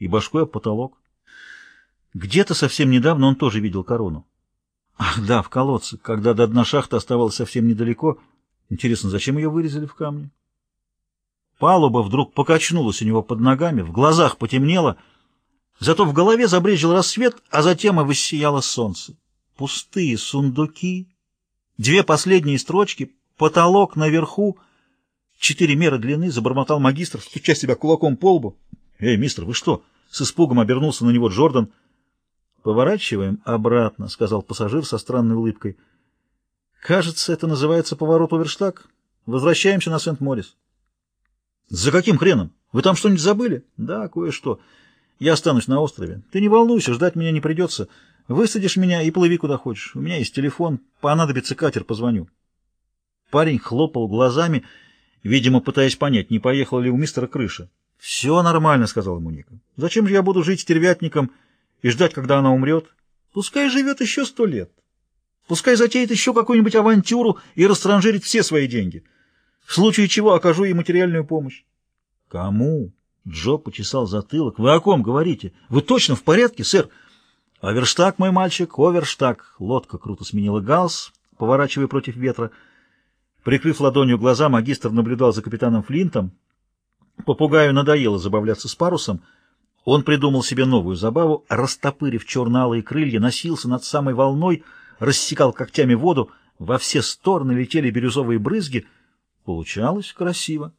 и башкой об потолок. Где-то совсем недавно он тоже видел корону. Ах, да, в колодце, когда до дна шахты оставалось совсем недалеко. Интересно, зачем ее вырезали в камне? Палуба вдруг покачнулась у него под ногами, в глазах потемнело, зато в голове забрежил рассвет, а затем и воссияло солнце. Пустые сундуки, две последние строчки, потолок наверху, четыре меры длины, забормотал магистр, стуча себя кулаком по лбу. «Эй, мистер, вы что?» С испугом обернулся на него Джордан. «Поворачиваем обратно», — сказал пассажир со странной улыбкой. «Кажется, это называется поворот Оверштаг. Возвращаемся на Сент-Морис». «За каким хреном? Вы там что-нибудь забыли?» «Да, кое-что. Я останусь на острове. Ты не волнуйся, ждать меня не придется. Высадишь меня и плыви куда хочешь. У меня есть телефон. Понадобится катер, позвоню». Парень хлопал глазами, видимо, пытаясь понять, не поехала ли у мистера крыша. «Все нормально», — сказал ему Ника. «Зачем же я буду жить стервятником и ждать, когда она умрет? Пускай живет еще сто лет. Пускай затеет еще какую-нибудь авантюру и растранжирит все свои деньги» в случае чего окажу ей материальную помощь. — Кому? — Джо почесал затылок. — Вы о ком говорите? Вы точно в порядке, сэр? — Оверштаг, мой мальчик, оверштаг. Лодка круто сменила галс, поворачивая против ветра. Прикрыв ладонью глаза, магистр наблюдал за капитаном Флинтом. Попугаю надоело забавляться с парусом. Он придумал себе новую забаву, растопырив черно-алые крылья, носился над самой волной, рассекал когтями воду, во все стороны летели бирюзовые брызги — Получалось красиво.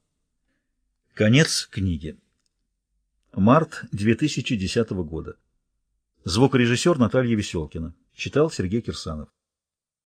Конец книги. Март 2010 года. Звукорежиссер Наталья Веселкина. Читал Сергей Кирсанов.